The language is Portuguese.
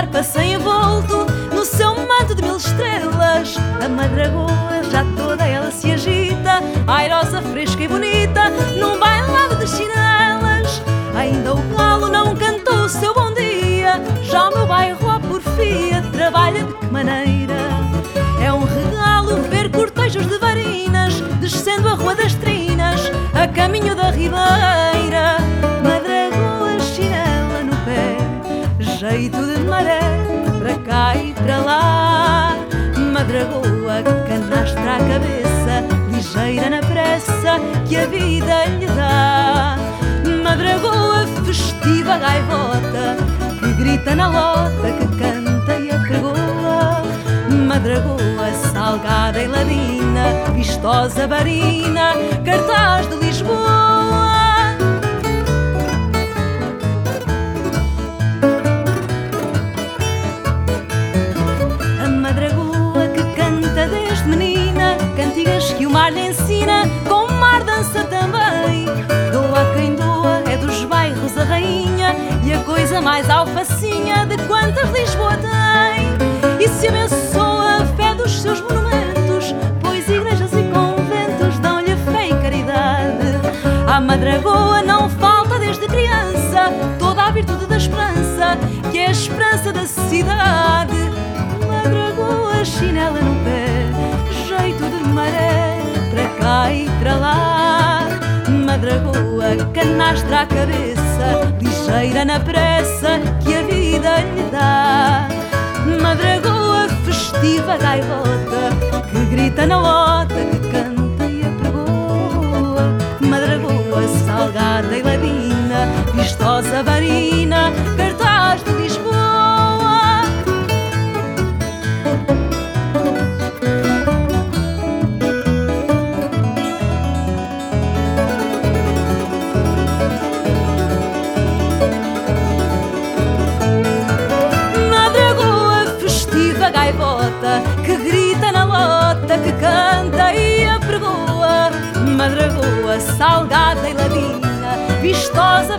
mar passei envolto no seu manto de mil estrelas. A madragoa já toda ela se agita, airosa, fresca e bonita, num bailado de chinelas. Ainda o galo não cantou o seu bom dia, já o meu bairro a porfia trabalha de que maneira? É um regalo ver cortejos de varinas, descendo a rua das trinas, a caminho da ribeira. Madragoa, chinela no pé, jeito de para lá. Madragoa, canastra à cabeça, ligeira na pressa que a vida lhe dá. Madragoa, festiva gaivota, que grita na lota, que canta e apregoa. Madragoa, salgada e ladina, vistosa barina, alfacinha de quantas Lisboa tem. E se abençoa a fé dos seus monumentos, pois igrejas e conventos dão-lhe fé e caridade. À madragoa não falta desde criança toda a virtude da esperança, que é a esperança da cidade. Madragoa, chinela no pé, canastra à cabeça, ligeira na pressa que a vida lhe dá. Madragoa, festiva gaivota, que grita na lota, que canta e apregoa. Madragoa, salgada e ladina, vistosa varina, gaivota, que grita na lota, que canta e apregoa. Madragoa, salgada e ladina, vistosa